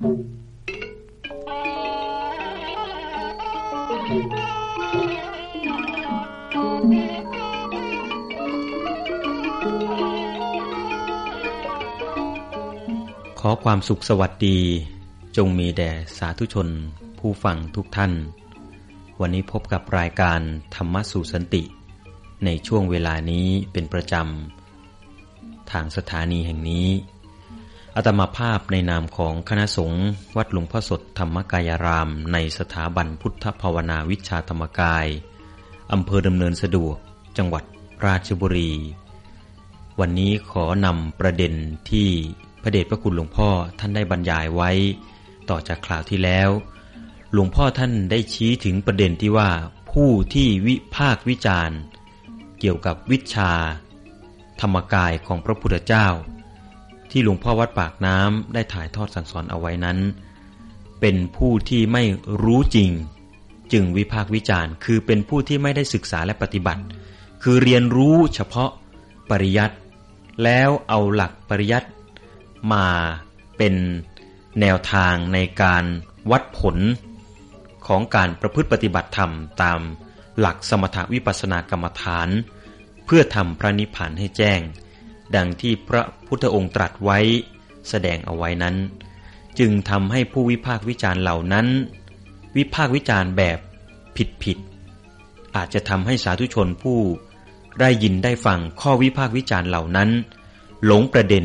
ขอความสุขสวัสดี จงมีแด่สาธุชน ผู้ฟังทุกท่าน วันนี้พบกับรายการธรรมสู่สันติ ในช่วงเวลานี้เป็นประจำ ทางสถานีแห่งนี้ อาตมาภาพในนามของคณะสงฆ์วัดหลวงพ่อสดธรรมกายราม ในสถาบันพุทธภาวนาวิชาธรรมกาย อำเภอดำเนินสะดวก จังหวัดราชบุรี วันนี้ขอนำประเด็นที่พระเดชพระคุณหลวงพ่อท่านได้บรรยายไว้ ต่อจากคราวที่แล้ว หลวงพ่อท่านได้ชี้ถึงประเด็นที่ว่าผู้ที่วิพากวิจารณ์ เกี่ยวกับวิชา ธรรมกายของพระพุทธเจ้า ที่หลวงพ่อวัดปากน้ำได้ถ่ายทอดสั่งสอนเอาไว้นั้น เป็นผู้ที่ไม่รู้จริง จึงวิพากวิจารณ์ คือเป็นผู้ที่ไม่ได้ศึกษาและปฏิบัติ คือเรียนรู้เฉพาะปริยัติแล้วเอาหลักปริยัติมาเป็นแนวทางในการวัดผลของการประพฤติปฏิบัติธรรมตามหลักสมถวิปัสสนากรรมฐาน เพื่อทำพระนิพพานให้แจ้ง ดังที่พระพุทธองค์ตรัสไว้แสดงเอาไว้นั้น จึงทำให้ผู้วิพากษ์วิจารณ์เหล่านั้น วิพากษ์วิจารณ์แบบผิดผิดอาจจะทำให้สาธุชนผู้ได้ยินได้ฟังข้อวิพากษ์วิจารณ์เหล่านั้น หลงประเด็น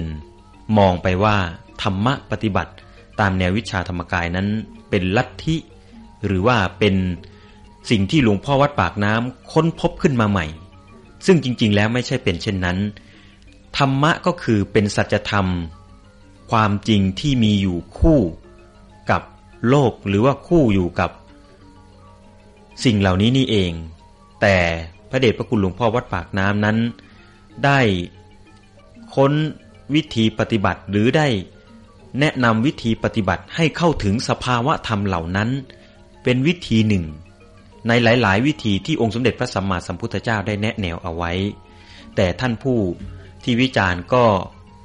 มองไปว่า ธรรมะปฏิบัติตามแนววิชาธรรมกายนั้นเป็นลัทธิ หรือว่าเป็นสิ่งที่หลวงพ่อวัดปากน้ำค้นพบขึ้นมาใหม่ ซึ่งจริง ๆ แล้วไม่ใช่เป็นเช่นนั้น ธรรมะก็คือเป็นสัจธรรม ความจริงที่มีอยู่คู่กับโลกหรือว่าคู่อยู่กับ สิ่งเหล่านี้นี่เอง แต่พระเดชพระคุณหลวงพ่อวัดปากน้ำนั้น ได้ค้นวิธีปฏิบัติหรือได้แนะนำวิธีปฏิบัติให้เข้าถึงสภาวะธรรมเหล่านั้น เป็นวิธีหนึ่ง ในหลาย ๆ วิธีที่องค์สมเด็จพระสัมมาสัมพุทธเจ้าได้แนะแนวเอาไว้ แต่ท่านผู้ ที่วิจารณ์ก็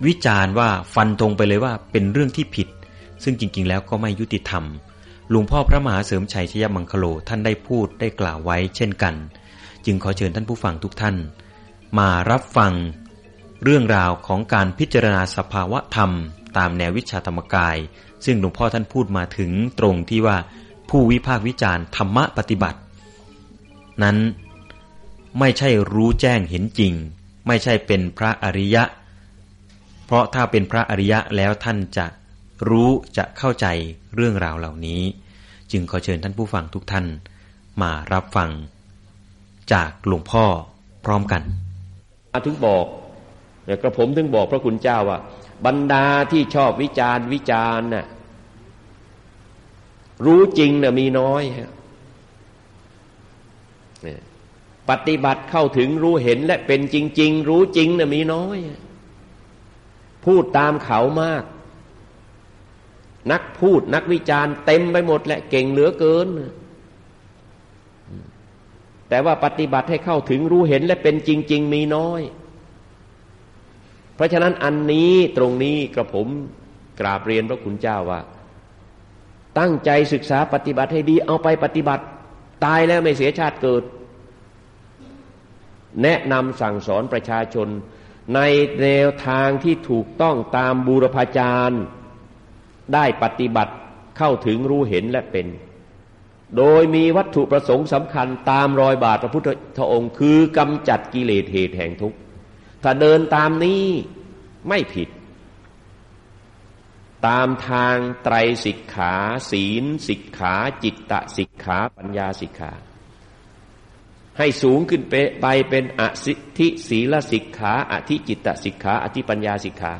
วิจารณ์ว่าฟันธงไปเลยว่าเป็นเรื่องที่ผิด ซึ่งจริงๆ แล้วก็ไม่ยุติธรรมหลวงพ่อพระมหาเสริมชัยชยมังคโลท่านได้พูดได้กล่าวไว้เช่นกัน จึงขอเชิญท่านผู้ฟังทุกท่าน มารับฟัง เรื่องราวของการพิจารณาสภาวะธรรม ตามแนววิชาธรรมกาย ซึ่งหลวงพ่อท่านพูดมาถึงตรงที่ว่าผู้วิพากษ์วิจารณ์ธรรมะปฏิบัติ นั้นไม่ใช่รู้แจ้งเห็นจริง ไม่ใช่เป็นพระอริยะ เพราะถ้าเป็นพระอริยะแล้วท่านจะรู้จะเข้าใจเรื่องราวเหล่านี้ จึงขอเชิญท่านผู้ฟังทุกท่านมารับฟัง จากหลวงพ่อพร้อมกันถึงบอกแต่กระผมถึงบอกพระคุณเจ้าว่า บรรดาที่ชอบวิจารณ์วิจารณ์น่ะรู้จริงน่ะมีน้อยฮะ ปฏิบัติเข้าถึงรู้เห็นและเป็นจริง ๆ รู้จริงน่ะมีน้อย พูดตามเขามาก นักพูดนักวิจารณ์เต็มไปหมดแหละเก่งเหลือเกิน แต่ว่าปฏิบัติให้เข้าถึงรู้เห็นและเป็นจริง ๆ มีน้อย เพราะฉะนั้นอันนี้ตรงนี้กระผมกราบเรียนพระคุณเจ้าว่า ตั้งใจศึกษาปฏิบัติให้ดีเอาไปปฏิบัติ ตายแล้วไม่เสียชาติเกิด แนะนำสั่งสอนประชาชน ในแนวทางที่ถูกต้องตามบูรพาจารย์ได้ปฏิบัติเข้าถึงรู้เห็นและเป็น โดยมีวัตถุประสงค์สำคัญตามรอยบาทพระพุทธองค์คือกำจัดกิเลสเหตุแห่งทุกข์ ถ้าเดินตามนี้ไม่ผิด ตามทางไตรสิกขา ศีลสิกขา จิตตะสิกขา ปัญญาสิกขา ให้สูงขึ้นไปเป็นอสิทธิศีลสิกขาอธิจิตตสิกขาอธิปัญญาสิกขา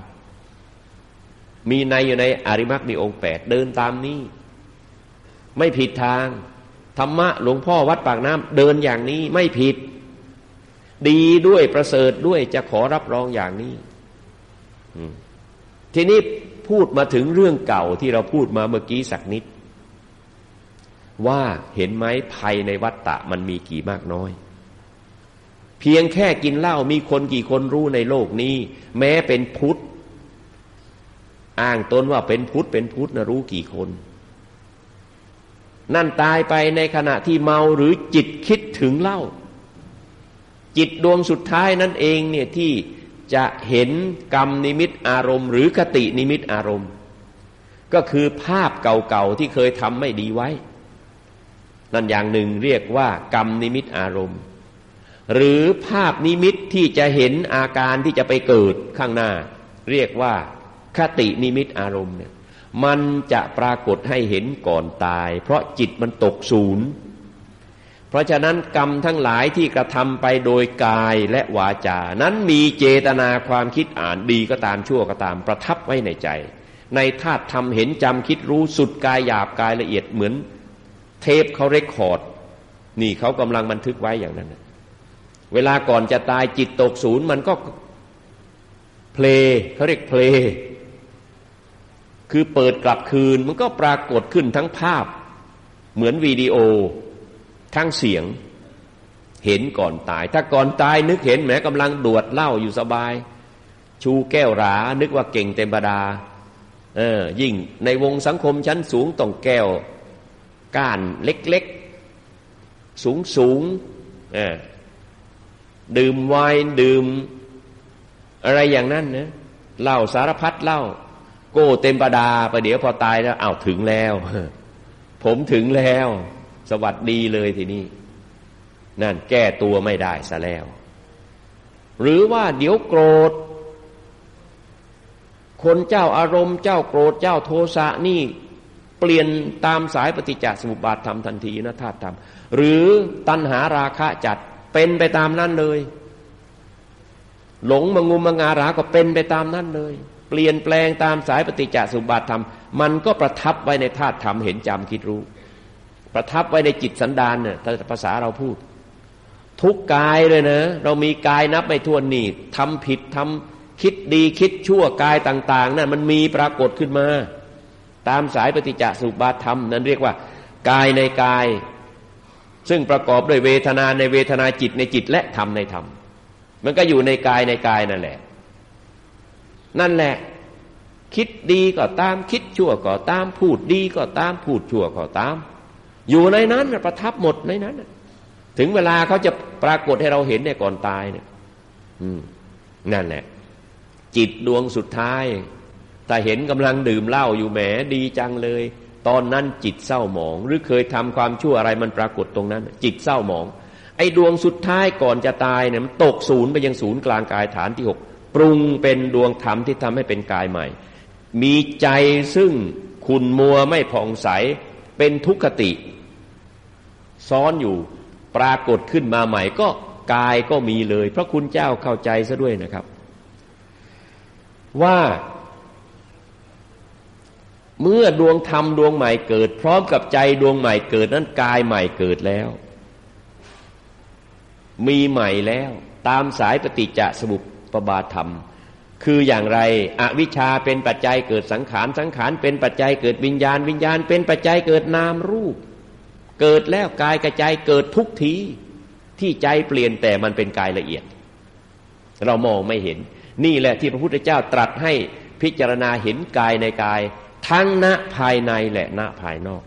มีในอยู่ในอริมักมีองค์แปดเดินตามนี้ ไม่ผิดทาง ธรรมะหลวงพ่อวัดปากน้ำเดินอย่างนี้ไม่ผิด ดีด้วยประเสริฐด้วยจะขอรับรองอย่างนี้ทีนี้พูดมาถึงเรื่องเก่าที่เราพูดมาเมื่อกี้สักนิด ว่าเห็นไหมภัยในวัฏฏะมันมีกี่มากน้อย เพียงแค่กินเหล้ามีคนกี่คนรู้ในโลกนี้ แม้เป็นพุทธอ้างตนว่าเป็นพุทธเป็นพุทธนะรู้กี่คน นั่นตายไปในขณะที่เมาหรือจิตคิดถึงเหล้าจิตดวงสุดท้ายนั่นเองเนี่ยที่จะเห็นกรรมนิมิตอารมณ์ หรือคตินิมิตอารมณ์ ก็คือภาพเก่าๆที่เคยทำไม่ดีไว้ นั่นอย่างหนึ่งเรียกว่ากรรมนิมิตอารมณ์ หรือภาพนิมิตที่จะเห็นอาการที่จะไปเกิดข้างหน้า เรียกว่าคตินิมิตอารมณ์เนี่ยมันจะปรากฏให้เห็นก่อนตาย เพราะจิตมันตกศูนย์เพราะฉะนั้นกรรมทั้งหลายที่กระทำไปโดยกายและวาจา นั้นมีเจตนาความคิดอ่านดีก็ตามชั่วก็ตามประทับไว้ในใจ ในธาตุทำเห็นจำคิดรู้สุดกายหยาบกายละเอียดเหมือน เทปเขาเรคคอร์ด นี่เขากำลังบันทึกไว้อย่างนั้นเวลาก่อนจะตายจิตตกศูนย์มันก็เพลเขาเรียกเพลคือเปิดกลับคืนมันก็ปรากฏขึ้นทั้งภาพ เหมือนวิดีโอ ทั้งเสียง เห็นก่อนตาย ถ้าก่อนตายนึกเห็นแม้กำลังดวดเหล้าอยู่สบาย ชูแก้วรา นึกว่าเก่งเต็มบดาเออยิ่งในวงสังคมชั้นสูงต้องแก้ว ก้านเล็กๆ สูงสูงดื่มไวน์ดื่ม อะไรอย่างนั้นนะเหล้าสารพัดเหล้าโก้เต็มประดาประเดี๋ยวพอตายแล้วอ้าวถึงแล้ว ผมถึงแล้ว สวัสดีเลยทีนี้นั่นแก้ตัวไม่ได้ซะแล้ว หรือว่าเดี๋ยวโกรธ คนเจ้าอารมณ์เจ้าโกรธเจ้าโทสะนี่ เปลี่ยนตามสายปฏิจจสมุปบาทธรรมทันทีนะธาตุธรรม หรือตัณหาราคะจัดเป็นไปตามนั้นเลย หลงมงุมมงาราก็เป็นไปตามนั้นเลย เปลี่ยนแปลงตามสายปฏิจจสมุปบาทธรรม มันก็ประทับไว้ในธาตุธรรมเห็นจำคิดรู้ ประทับไว้ในจิตสันดานเนี่ยภาษาเราพูด ทุกกายเลยนะ เรามีกายนับไม่ถ้วนนี่ทำผิดทำคิดดีคิดชั่วกายต่าง ๆนั่นมันมีปรากฏขึ้นมา ตามสายปฏิจจสุบาทธรรม นั้นเรียกว่ากายในกาย ซึ่งประกอบด้วยเวทนาในเวทนาจิตในจิตและธรรมในธรรม มันก็อยู่ในกายในกายนั่นแหละ นั่นแหละ คิดดีก็ตามคิดชั่วก็ตามพูดดีก็ตามพูดชั่วก็ตาม อยู่ในนั้นประทับหมดในนั้นถึงเวลาเขาจะปรากฏให้เราเห็นเนี่ยก่อนตายเนี่ยนั่นแหละจิตดวงสุดท้าย ถ้าเห็นกำลังดื่มเหล้าอยู่แหมดีจังเลย ตอนนั้นจิตเศร้าหมอง หรือเคยทำความชั่วอะไรมันปรากฏตรงนั้น จิตเศร้าหมอง ไอ้ดวงสุดท้ายก่อนจะตายเนี่ยมันตกศูนย์ไปยังศูนย์กลางกายฐานที่หกปรุงเป็นดวงธรรมที่ทำให้เป็นกายใหม่ มีใจซึ่งขุนมัวไม่ผ่องใสเป็นทุกขติ ซ้อนอยู่ปรากฏขึ้นมาใหม่ก็กายก็มีเลยเพราะคุณเจ้าเข้าใจซะด้วยนะครับ ว่า เมื่อดวงธรรมดวงใหม่เกิด พร้อมกับใจดวงใหม่เกิดนั้นกายใหม่เกิดแล้ว มีใหม่แล้ว ตามสายปฏิจจสมุปบาทธรรม คืออย่างไรอวิชชาเป็นปัจจัยเกิดสังขารสังขารเป็นปัจจัยเกิดวิญญาณ วิญญาณเป็นปัจจัยเกิดนามรูป เกิดแล้วกายกระจายเกิดทุกทีที่ใจเปลี่ยนแต่มันเป็นกายละเอียด เรามองไม่เห็น นี่แหละที่พระพุทธเจ้าตรัสให้พิจารณาเห็นกายในกาย ทั้งณภายในและณภายนอก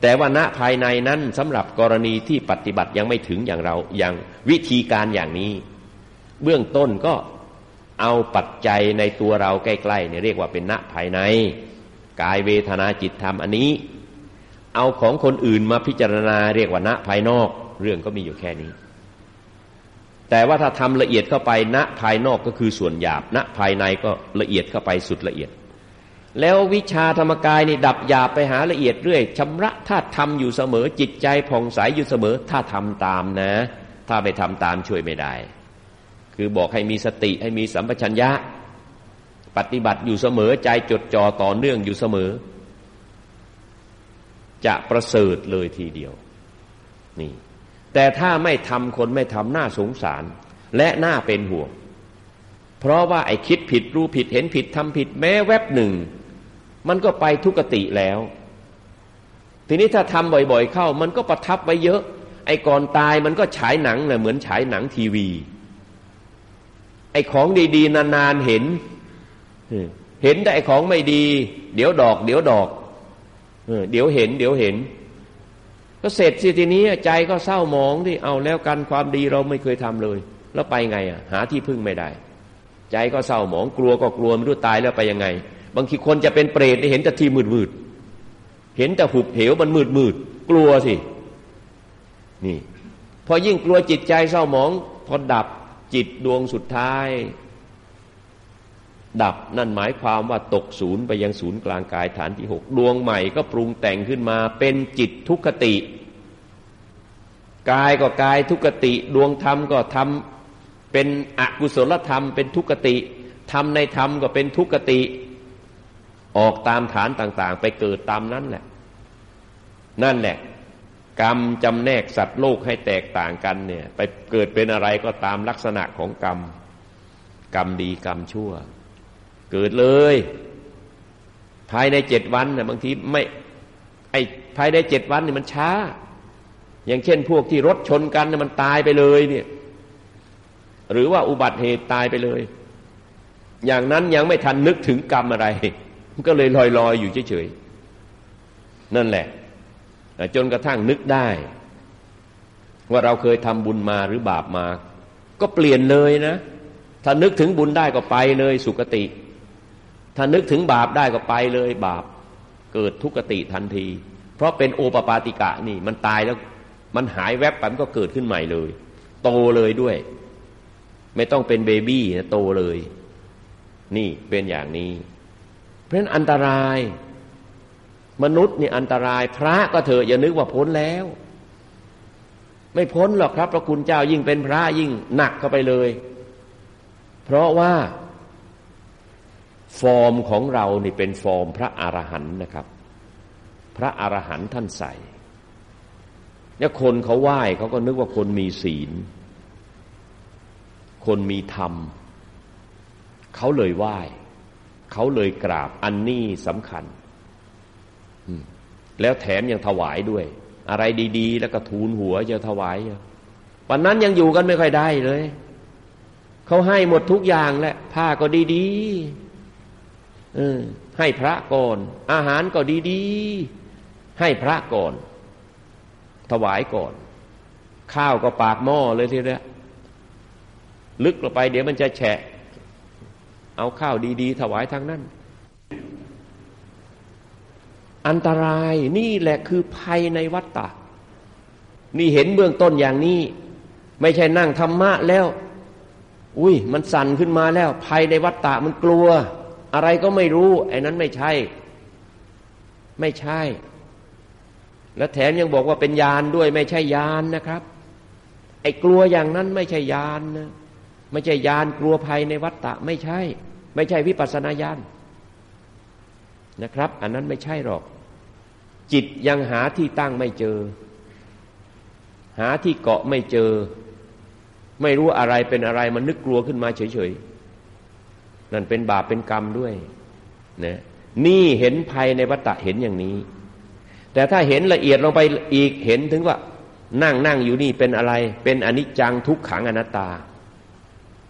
แต่ว่าณภายในนั้นสำหรับกรณีที่ปฏิบัติยังไม่ถึงอย่างเราอย่างวิธีการอย่างนี้ เบื้องต้นก็เอาปัจจัยในตัวเราใกล้ๆเนี่ยเรียกว่าเป็นณภายใน กายเวทนาจิตธรรมอันนี้ เอาของคนอื่นมาพิจารณาเรียกว่าณภายนอก เรื่องก็มีอยู่แค่นี้ แต่ว่าถ้าทำละเอียดเข้าไปณภายนอกก็คือส่วนหยาบณภายในก็ละเอียดเข้าไปสุดละเอียด แล้ววิชาธรรมกายนี่ดับหยาบไปหาละเอียดเรื่อยชำระถ้าทำอยู่เสมอจิตใจผ่องใสอยู่เสมอถ้าทำตามนะ ถ้าไปทำตามช่วยไม่ได้ คือบอกให้มีสติให้มีสัมปชัญญะ ปฏิบัติอยู่เสมอใจจดจ่อต่อเนื่องอยู่เสมอ จะประเสริฐเลยทีเดียว นี่ แต่ถ้าไม่ทำคนไม่ทำหน้าสงสาร และหน้าเป็นห่วง เพราะว่าไอ้คิดผิดรู้ผิดเห็นผิดทำผิดแม้แวบหนึ่ง มันก็ไปทุกติแล้ว ทีนี้ถ้าทำบ่อยๆ เข้า มันก็ประทับไว้เยอะ ไอ้ก่อนตายมันก็ฉายหนังเนี่ยเหมือนฉายหนังทีวี ไอ้ของดีๆ นานๆเห็น เห็นแต่ไอ้ของไม่ดี เดี๋ยวดอก เดี๋ยวดอกเดี๋ยวเห็น เดี๋ยวเห็น ก็เสร็จสิทีนี้ใจก็เศร้าหมองที่เอาแล้วกันความดีเราไม่เคยทำเลย แล้วไปไงอะ หาที่พึ่งไม่ได้ ใจก็เศร้าหมองกลัวก็กลัวไม่รู้ตายแล้วไปยังไง บางทีคนจะเป็นเปรตเห็นแต่ทีมืดมืดเห็นแต่หุบเหวมันมืดมืดกลัวสิ นี่ พอยิ่งกลัวจิตใจเศร้าหมอง พอดับจิตดวงสุดท้าย ดับนั่นหมายความว่าตกศูนย์ไปยังศูนย์กลางกายฐานที่หกดวงใหม่ก็ปรุงแต่งขึ้นมาเป็นจิตทุกขติ กายก็กายทุกติ ดวงธรรมก็ทำเป็นอกุศลธรรม เป็นทุกติธรรมในธรรมก็เป็นทุกติ ออกตามฐานต่างๆ ไปเกิดตามนั้นแหละ นั่นแหละ กรรมจำแนกสัตว์โลกให้แตกต่างกันเนี่ย ไปเกิดเป็นอะไรก็ตามลักษณะของกรรม กรรมดีกรรมชั่ว เกิดเลย ภายในเจ็ดวันเนี่ยบางทีไม่ไอภายในเจ็ดวันเนี่ยมันช้า อย่างเช่นพวกที่รถชนกันเนี่ยมันตายไปเลยเนี่ย หรือว่าอุบัติเหตุตายไปเลย อย่างนั้นยังไม่ทันนึกถึงกรรมอะไร มันก็เลยลอยๆอยอยู่เฉยๆนั่นแหละจนกระทั่งนึกได้ ว่าเราเคยทำบุญมาหรือบาปมา ก็เปลี่ยนเลยนะ ถ้านึกถึงบุญได้ก็ไปเลยสุคติ ถ้านึกถึงบาปได้ก็ไปเลยบาป เกิดทุกติทันที เพราะเป็นโอปปาติกะนี่ มันตายแล้วมันหายแวบไปมันก็เกิดขึ้นใหม่เลย โตเลยด้วย ไม่ต้องเป็นเบบี้นะโตเลย นี่เป็นอย่างนี้ ราะฉะนั้นอันตราย มนุษย์นี่อันตราย พระก็เถอะอย่านึกว่าพ้นแล้ว ไม่พ้นหรอกครับ พระคุณเจ้ายิ่งเป็นพระยิ่งหนักเข้าไปเลย เพราะว่าฟอร์มของเรานี่เป็นฟอร์มพระอรหันต์นะครับ พระอรหันต์ท่านใส่เนี่ยคนเขาไหว้เขาก็นึกว่าคนมีศีล คนมีธรรม เขาเลยไหว้ เขาเลยกราบ อันนี้สำคัญแล้วแถมยังถวายด้วย อะไรดี ๆ แล้วก็ทูลหัวจะถวายวันนั้นยังอยู่กันไม่ค่อยได้เลย เขาให้หมดทุกอย่างแหละผ้าก็ดีๆเออให้พระก่อน อาหารก็ดีๆให้พระก่อน ถวายก่อน ข้าวก็ปากหม้อเลยทีเดียวลึกลงไปเดี๋ยวมันจะแฉะ เอาข้าวดี ๆ ถวายทางนั้น อันตรายนี่แหละคือภัยในวัฏฏะนี่เห็นเบื้องต้นอย่างนี้ ไม่ใช่นั่งธรรมะแล้ว อุ้ยมันสั่นขึ้นมาแล้ว ภัยในวัฏฏะมันกลัว อะไรก็ไม่รู้ ไอ้นั้นไม่ใช่ ไม่ใช่ และแถมยังบอกว่าเป็นยานด้วยไม่ใช่ยานนะครับ ไอ้กลัวอย่างนั้นไม่ใช่ยานนะ ไม่ใช่ยานกลัวภัยในวัฏฏะไม่ใช่ ไม่ใช่วิปัสสนาญาณนะครับ อันนั้นไม่ใช่หรอก จิตยังหาที่ตั้งไม่เจอ หาที่เกาะไม่เจอ ไม่รู้อะไรเป็นอะไรมันนึกกลัวขึ้นมาเฉยๆนั่นเป็นบาปเป็นกรรมด้วยนะนี่เห็นภัยในวัฏฏะเห็นอย่างนี้ แต่ถ้าเห็นละเอียดลงไปอีกเห็นถึงว่า นั่งนั่งอยู่นี่เป็นอะไร เป็นอนิจจังทุกขังอนัตตา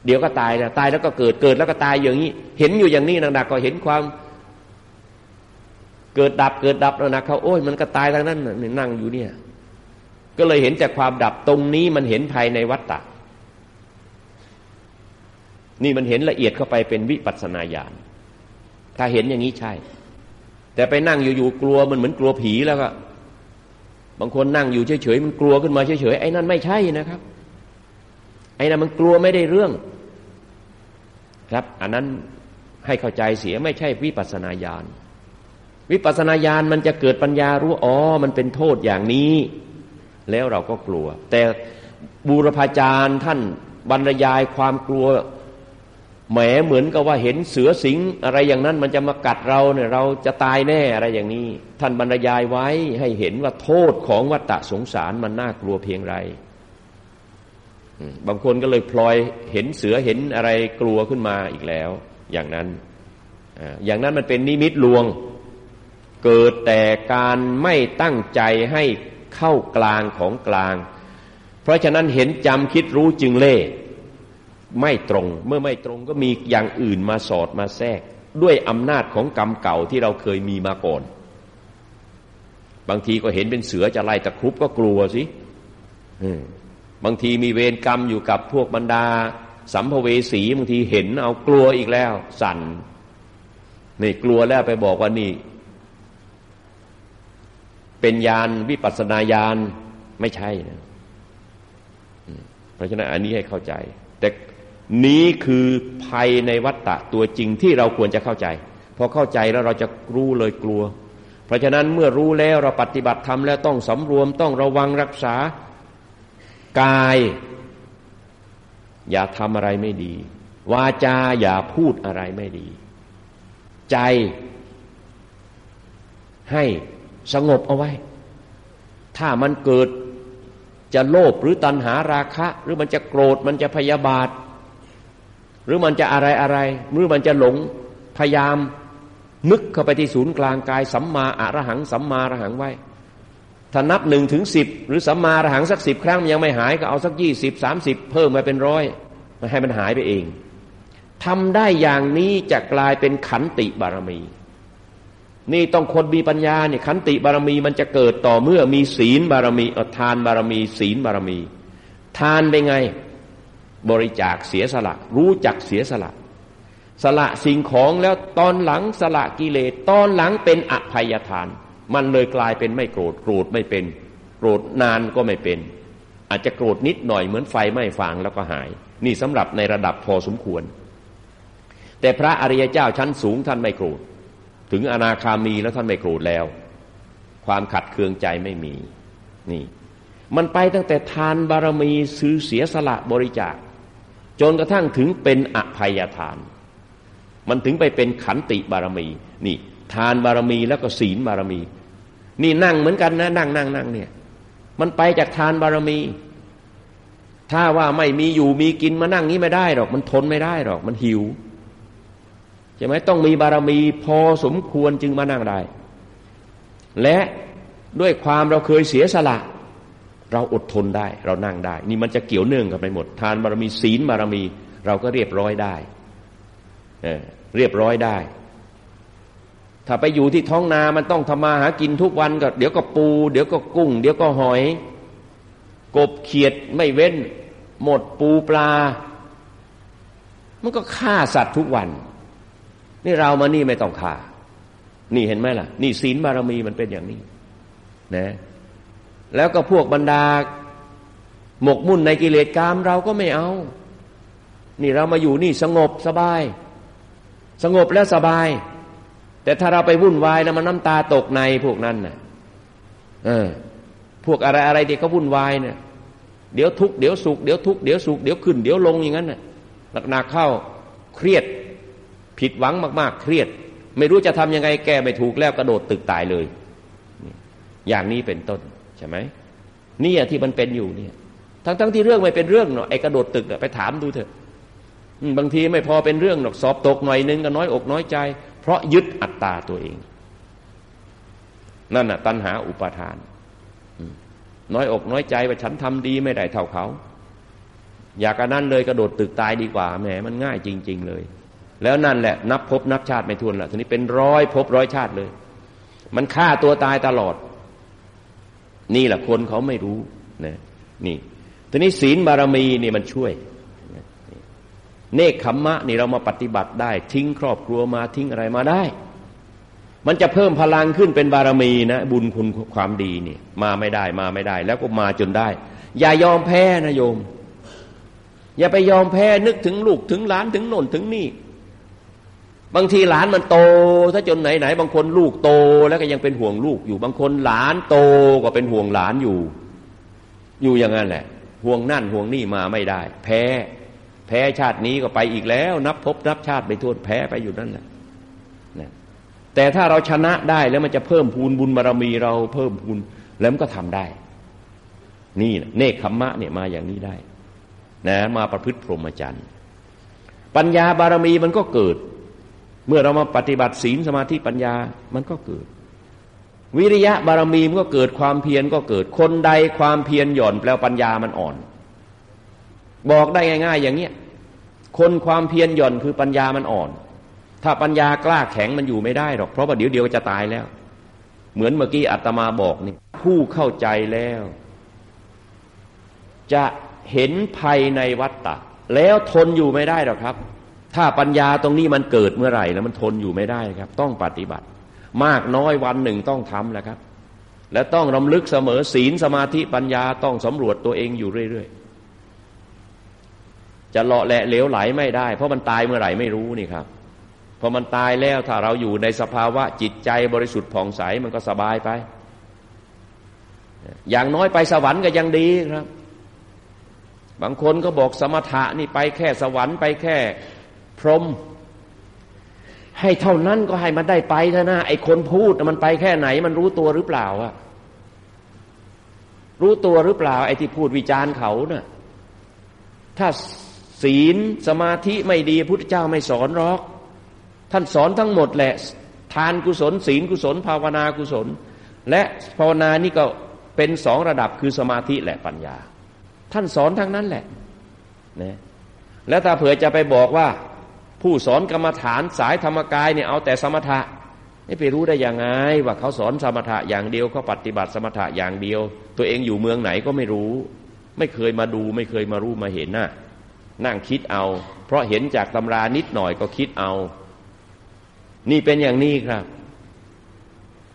เดี๋ยวก็ตายแล้วตายแล้วก็เกิดเกิดแล้วก็ตายอย่างนี้ เห็นอยู่อย่างนี้นักๆก็เห็นความ เกิดดับเกิดดับแล้วนะเขาโอ้ยมันก็ตายทางนั้นนั่งอยู่เนี่ย ก็เลยเห็นจากความดับตรงนี้มันเห็นภายในวัฏฏะนี่มันเห็นละเอียดเข้าไปเป็นวิปัสนาญาณถ้าเห็นอย่างนี้ใช่ แต่ไปนั่งอยู่ๆกลัวมันเหมือนกลัวผีแล้วก็บางคนนั่งอยู่เฉยๆมันกลัวขึ้นมาเฉยๆไอ้นั่นไม่ใช่นะครับ ไอ้นั่นมันกลัวไม่ได้เรื่อง ครับ อันนั้นให้เข้าใจเสียไม่ใช่วิปัสนาญาณวิปัสนาญาณมันจะเกิดปัญญารู้อ๋อมันเป็นโทษอย่างนี้ แล้วเราก็กลัว แต่บูรพาจารย์ท่านบรรยายความกลัวแหมเหมือนกับว่าเห็นเสือสิงอะไรอย่างนั้นมันจะมากัดเราเนี่ยเราจะตายแน่อะไรอย่างนี้ ท่านบรรยายไว้ให้เห็นว่าโทษของวัฏสงสารมันน่ากลัวเพียงไร บางคนก็เลยพลอยเห็นเสือเห็นอะไรกลัวขึ้นมาอีกแล้ว อย่างนั้นอย่างนั้นมันเป็นนิมิตลวง เกิดแต่การไม่ตั้งใจให้เข้ากลางของกลาง เพราะฉะนั้นเห็นจำคิดรู้จึงเล่ไม่ตรงเมื่อไม่ตรงก็มีอย่างอื่นมาสอดมาแทรก ด้วยอำนาจของกรรมเก่าที่เราเคยมีมาก่อน บางทีก็เห็นเป็นเสือจะไล่ตะครุบก็กลัวสิ บางทีมีเวรกรรมอยู่กับพวกบรรดา สัมภเวสีบางทีเห็นเอากลัวอีกแล้ว สั่นนี่กลัวแล้วไปบอกว่านี่ เป็นยานวิปัสนาญาณไม่ใช่นะเพราะฉะนั้นอันนี้ให้เข้าใจ แต่นี้คือภัยในวัฏฏะตัวจริงที่เราควรจะเข้าใจพอเข้าใจแล้วเราจะรู้เลยกลัว เพราะฉะนั้นเมื่อรู้แล้วเราปฏิบัติธรรมแล้วต้องสำรวมต้องระวังรักษา กาย อย่าทำอะไรไม่ดี วาจาอย่าพูดอะไรไม่ดี ใจ ให้สงบเอาไว้ ถ้ามันเกิดจะโลภหรือตัณหาราคะ หรือมันจะโกรธมันจะพยาบาท หรือมันจะอะไรอะไร หรือมันจะหลงพยายามนึกเข้าไปที่ศูนย์กลางกายสัมมาอรหังสัมมาอรหังไว้ ถ้านับหนึ่งถึงสิบหรือสัมมาระหังสักสิบครั้งยังไม่หายก็เอาสักยี่สิบสามสิบเพิ่มมาเป็นร้อยมาให้มันหายไปเองทำได้อย่างนี้จะกลายเป็นขันติบารมี นี่ต้องคนมีปัญญาเนี่ยขันติบารมีมันจะเกิดต่อเมื่อมีศีลบารมีอทานบารมี ศีลบารมี ทานเป็นไง บริจาคเสียสละ รู้จักเสียสละ สละสิ่งของแล้วตอนหลังสละกิเลสตอนหลังเป็นอภัยทาน มันเลยกลายเป็นไม่โกรธ โกรธไม่เป็น โกรธนานก็ไม่เป็น อาจจะโกรธนิดหน่อยเหมือนไฟไหม้ฟางแล้วก็หาย นี่สำหรับในระดับพอสมควร แต่พระอริยเจ้าชั้นสูงท่านไม่โกรธ ถึงอนาคามีแล้วท่านไม่โกรธแล้ว ความขัดเคืองใจไม่มี นี่ มันไปตั้งแต่ทานบารมีซื้อเสียสละบริจาค จนกระทั่งถึงเป็นอภัยทาน มันถึงไปเป็นขันติบารมี นี่ ทานบารมีแล้วก็ศีลบารมี นี่นั่งเหมือนกันนะ นั่งนั่งนั่งเนี่ย มันไปจากทานบารมี ถ้าว่าไม่มีอยู่มีกินมานั่งนี้ไม่ได้หรอก มันทนไม่ได้หรอก มันหิวใช่ไหมต้องมีบารมีพอสมควรจึงมานั่งได้ และด้วยความเราเคยเสียสละ เราอดทนได้ เรานั่งได้ นี่มันจะเกี่ยวเนื่องกันไปหมด ทานบารมีศีลบารมี เราก็เรียบร้อยได้เเรียบร้อยได้ ถ้าไปอยู่ที่ท้องนามันต้องทำมาหากินทุกวันก็เดี๋ยวก็ปู เดี๋ยวก็กุ้ง เดี๋ยวก็หอย กบเขียดไม่เว้น หมดปูปลา มันก็ฆ่าสัตว์ทุกวัน นี่เรามานี่ไม่ต้องฆ่า นี่เห็นไหมล่ะ นี่ศีลบารมีมันเป็นอย่างนี้นะแล้วก็พวกบรรดา หมกมุ่นในกิเลสกามเราก็ไม่เอา นี่เรามาอยู่นี่สงบสบาย สงบแล้วสบาย แต่ถ้าเราไปวุ่นวายแล้วมันน้ำตาตกในพวกนั้นน่ะ เออ พวกอะไรอะไรที่เขาวุ่นวายเนี่ยเดี๋ยวทุกเดี๋ยวสุขเดี๋ยวทุกเดี๋ยวสุขเดี๋ยวขึ้นเดี๋ยวลงอย่างนั้นน่ะหนักๆเข้าเครียด ผิดหวังมากๆ เครียด ไม่รู้จะทำยังไงแก้ไม่ถูกแล้วกระโดดตึกตายเลย อย่างนี้เป็นต้นใช่ไหมนี่ที่มันเป็นอยู่เนี่ย ทั้งๆที่เรื่องไม่เป็นเรื่องเนาะไอ้กระโดดตึกไปถามดูเถอะบางทีไม่พอเป็นเรื่องหรอกสอบตกหน่อยนึงก็น้อยอกน้อยใจ เพราะยึดอัตตาตัวเอง นั่นน่ะ ตัณหาอุปาทานน้อยอกน้อยใจว่าฉันทำดีไม่ได้เท่าเขา อยากกันนั่นเลยกระโดดตึกตายดีกว่าแหมมันง่ายจริง ๆ เลย แล้วนั่นแหละ นับพบนับชาติไม่ทวนละทีนี้เป็นร้อยพบร้อยชาติเลย มันฆ่าตัวตายตลอด นี่แหละคนเขาไม่รู้นะนี่ทีนี้ศีลบารมีนี่มันช่วย เนคขมมะนี่เรามาปฏิบัติได้ ทิ้งครอบครัวมาทิ้งอะไรมาได้ มันจะเพิ่มพลังขึ้นเป็นบารมีนะ บุญคุณความดีนี่มาไม่ได้มาไม่ได้ แล้วก็มาจนได้ อย่ายอมแพ้นะโยม อย่าไปยอมแพ้นึกถึงลูกถึงหลานถึงน่นถึงนี่ บางทีหลานมันโต ถ้าจนไหนไหนบางคนลูกโตแล้วก็ยังเป็นห่วงลูกอยู่ บางคนหลานโตก็เป็นห่วงหลานอยู่ อยู่อย่างนั้นแหละห่วงนั่นห่วงนี่มาไม่ได้ แพ้ พ้ชาตินี้ก็ไปอีกแล้ว นับพบนับชาติไปทวนแพ้ไปอยู่นั่นแหละนะแต่ถ้าเราชนะได้แล้วมันจะเพิ่มพูนบุญบารมีเราเพิ่มพูนแล้วมันก็ทำได้ นี่เนคขมมะเนี่ยมาอย่างนี้ได้ นะมาประพฤติพรหมจรรย์ ปัญญาบารมีมันก็เกิด เมื่อเรามาปฏิบัติศีลสมาธิปัญญามันก็เกิด วิริยะบารมีมันก็เกิดความเพียรก็เกิดคนใดความเพียรหย่อนแปลปัญญามันอ่อนบอกได้ง่าย ๆ อย่างเนี้ย คนความเพียรหย่อนคือปัญญามันอ่อน ถ้าปัญญากล้าแข็งมันอยู่ไม่ได้หรอก เพราะว่าเดี๋ยวเดียวจะตายแล้ว เหมือนเมื่อกี้อาตมาบอกนี่ ผู้เข้าใจแล้ว จะเห็นภัยในวัฏฏะแล้วทนอยู่ไม่ได้หรอกครับ ถ้าปัญญาตรงนี้มันเกิดเมื่อไหร่ แล้วมันทนอยู่ไม่ได้ครับ ต้องปฏิบัติ มากน้อยวันหนึ่งต้องทำแหละครับ และต้องรำลึกเสมอศีลสมาธิปัญญาต้องสำรวจตัวเองอยู่เรื่อยๆ จะเลาะแหละเหลวไหลไม่ได้ เพราะมันตายเมื่อไหร่ไม่รู้นี่ครับพอมันตายแล้วถ้าเราอยู่ในสภาวะจิตใจบริสุทธิ์ผ่องใสมันก็สบายไป อย่างน้อยไปสวรรค์ก็ยังดีครับ บางคนก็บอกสมถะนี่ไปแค่สวรรค์ไปแค่พรหมให้เท่านั้นก็ให้มันได้ไปเถอะนะไอ้คนพูดมันไปแค่ไหน มันรู้ตัวหรือเปล่าอะรู้ตัวหรือเปล่า ไอ้ที่พูดวิจารณ์เขานะ่ะถ้า ศีลสมาธิไม่ดีพุทธเจ้าไม่สอนหรอก ท่านสอนทั้งหมดแหละ ทานกุศล ศีลกุศล ภาวนากุศล และภาวนานี่ก็เป็นสองระดับคือสมาธิและปัญญา ท่านสอนทั้งนั้นแหละนะแล้วถ้าเผื่อจะไปบอกว่า ผู้สอนกรรมฐานสายธรรมกายเนี่ยเอาแต่สมถะนี่ไปรู้ได้ยังไง ว่าเขาสอนสมถะอย่างเดียวเขาปฏิบัติสมถะอย่างเดียว ตัวเองอยู่เมืองไหนก็ไม่รู้ ไม่เคยมาดูไม่เคยมารู้มาเห็นน่ะ นั่งคิดเอา เพราะเห็นจากตำรานิดหน่อยก็คิดเอา นี่เป็นอย่างนี้ครับ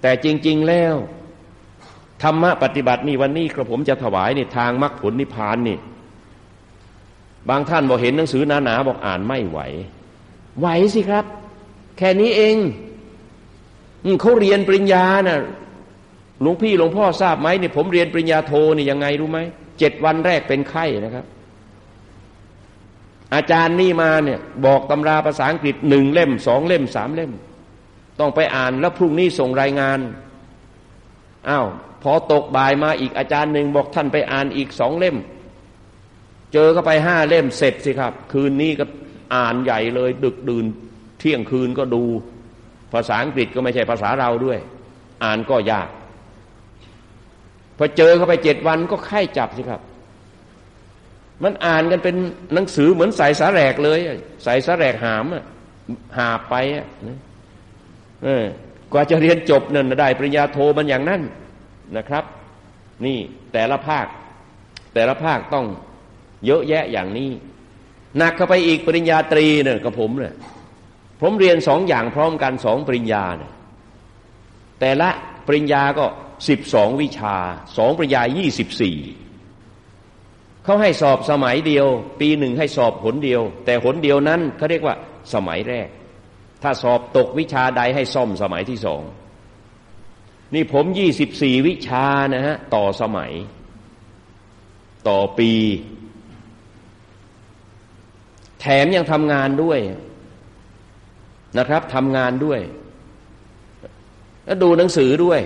แต่จริง ๆแล้ว ธรรมะปฏิบัตินี่วันนี้กระผมจะถวายนี่ทางมรรคผลนิพพานนี่ บางท่านบอกเห็นหนังสือหนาๆบอกอ่านไม่ไหว ไหวสิครับ แค่นี้เองเขาเรียนปริญญานะ่ะหลวงพี่หลวงพ่อทราบไหมเนี่ยผมเรียนปริญญาโทนี่ยังไงรู้ไหมเจ็ดวันแรกเป็นไข้นะครับ อาจารย์นี่มาเนี่ยบอกตำราภาษาอังกฤษหนึ่งเล่มสองเล่มสามเล่ม ต้องไปอ่านแล้วพรุ่งนี้ส่งรายงานอ้าวพอตกบ่ายมาอีกอาจารย์หนึ่งบอกท่านไปอ่านอีกสองเล่ม เจอก็ไปห้าเล่มเสร็จสิครับ คืนนี้ก็อ่านใหญ่เลย ดึกดื่นเที่ยงคืนก็ดู ภาษาอังกฤษก็ไม่ใช่ภาษาเราด้วย อ่านก็ยากพอเจอเข้าไปเจ็ดวันก็ไข้จับสิครับ มันอ่านกันเป็นหนังสือเหมือนใส่สาแรกเลยใส่สาแรกหามหาไปเออกว่าจะเรียนจบนั่นได้ปริญญาโทมันอย่างนั้นนะครับ นี่แต่ละภาค แต่ละภาคต้องเยอะแยะอย่างนี้หนักเข้าไปอีกปริญญาตรีเนี่ยกับผมเนี่ยผมเรียนสองอย่างพร้อมกันสองปริญญาเนี่ยแต่ละปริญญาก็สิบสองวิชาสองปริญญายี่สิบสี่ เขาให้สอบสมัยเดียว ปีหนึ่งให้สอบผลเดียว แต่ผลเดียวนั้นเขาเรียกว่าสมัยแรก ถ้าสอบตกวิชาใดให้ซ่อมสมัยที่สองนี่ผมยี่สิบสี่วิชานะฮะต่อสมัย ต่อปี แถมยังทำงานด้วยนะครับทำงานด้วย แล้วดูหนังสือด้วย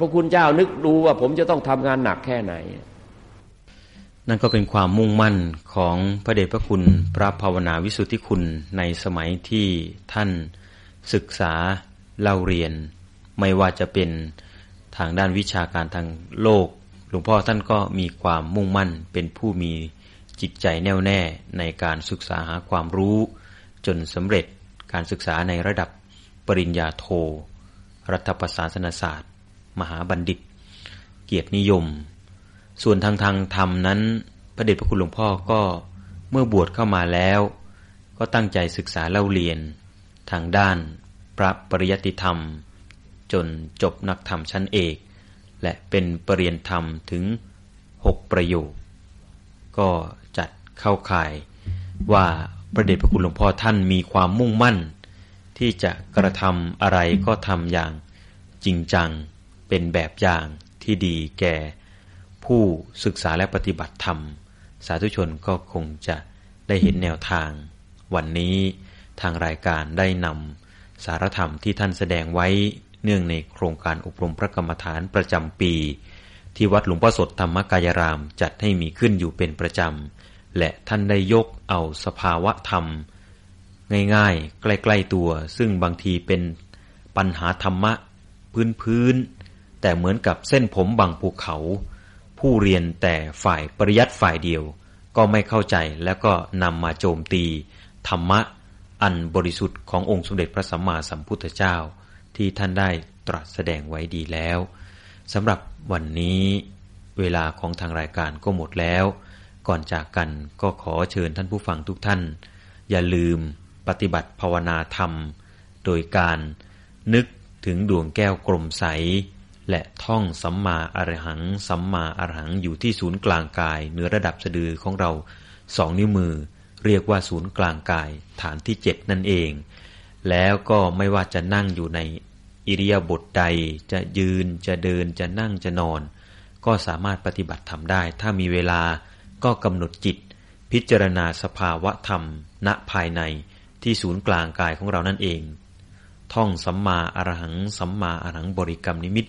พระคุณเจ้านึกดูว่าผมจะต้องทำงานหนักแค่ไหน นั่นก็เป็นความมุ่งมั่นของพระเดชพระคุณพระภาวนาวิสุทธิคุณในสมัยที่ท่านศึกษาเล่าเรียน ไม่ว่าจะเป็นทางด้านวิชาการทางโลก หลวงพ่อท่านก็มีความมุ่งมั่นเป็นผู้มีจิตใจแน่วแน่ในการศึกษาหาความรู้ จนสำเร็จการศึกษาในระดับปริญญาโท รัฐประศาสนศาสตร์ มหาบัณฑิต เกียรตินิยม ส่วนทางทางธรรมนั้น พระเดชพระคุณหลวงพ่อก็เมื่อบวชเข้ามาแล้ว ก็ตั้งใจศึกษาเล่าเรียน ทางด้านพระปริยติธรรม จนจบนักธรรมชั้นเอก และเป็นปรริญญาธรรมถึงหกประโยค ก็จัดเข้าข่ายว่าพระเดชพระคุณหลวงพ่อท่านมีความมุ่งมั่น ที่จะกระทำอะไรก็ทำอย่างจริงจังเป็นแบบอย่างที่ดีแก่ ผู้ศึกษาและปฏิบัติธรรม สาธุชนก็คงจะได้เห็นแนวทาง วันนี้ทางรายการได้นำสารธรรมที่ท่านแสดงไว้เนื่องในโครงการอบรมพระกรรมฐานประจำปี ที่วัดหลวงพ่อสดธรรมกายรามจัดให้มีขึ้นอยู่เป็นประจำ และท่านได้ยกเอาสภาวะธรรม ง่ายๆ ใกล้ๆตัว ซึ่งบางทีเป็นปัญหาธรรมะ พื้นๆ แต่เหมือนกับเส้นผมบางภูเขา ผู้เรียนแต่ฝ่ายปริยัติฝ่ายเดียว ก็ไม่เข้าใจแล้วก็นำมาโจมตี ธรรมะ อันบริสุทธิ์ขององค์สมเด็จพระสัมมาสัมพุทธเจ้า ที่ท่านได้ตรัสแสดงไว้ดีแล้วสำหรับวันนี้ เวลาของทางรายการก็หมดแล้ว ก่อนจากกันก็ขอเชิญท่านผู้ฟังทุกท่าน อย่าลืมปฏิบัติภาวนาธรรม โดยการนึกถึงดวงแก้วกลมใส และท่องสัมมาอรหัง สัมมาอรหังอยู่ที่ศูนย์กลางกายเหนือระดับสะดือของเราสองนิ้วมือ เรียกว่าศูนย์กลางกาย ฐานที่เจ็ดนั่นเอง แล้วก็ไม่ว่าจะนั่งอยู่ในอิริยาบถใดจะยืนจะเดินจะนั่งจะนอน ก็สามารถปฏิบัติทำได้ ถ้ามีเวลาก็กำหนดจิต พิจารณาสภาวะธรรม ณภายในที่ศูนย์กลางกายของเรานั่นเอง ท่องสัมมาอรหัง สัมมาอรหังบริกรรมนิมิต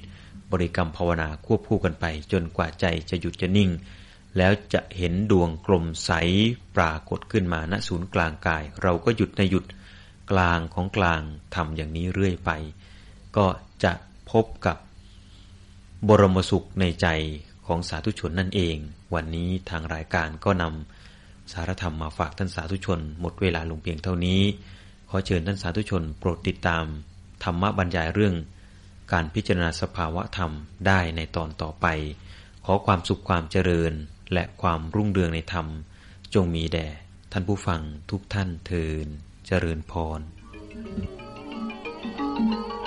บริกรรมภาวนาควบคู่กันไป จนกว่าใจจะหยุดจะนิ่ง แล้วจะเห็นดวงกลมใสปรากฏขึ้นมาณศูนย์กลางกาย เราก็หยุดในหยุดกลางของกลางทำอย่างนี้เรื่อยไป ก็จะพบกับบรมสุขในใจของสาธุชนนั่นเอง วันนี้ทางรายการก็นำสารธรรมมาฝากท่านสาธุชน หมดเวลาลงเพียงเท่านี้ ขอเชิญท่านสาธุชน โปรดติดตาม ธรรมบรรยายเรื่อง การพิจารณาสภาวะธรรมได้ในตอนต่อไป ขอความสุขความเจริญและความรุ่งเรืองในธรรม จงมีแด่ท่านผู้ฟังทุกท่านเทินเจริญพร Thank you.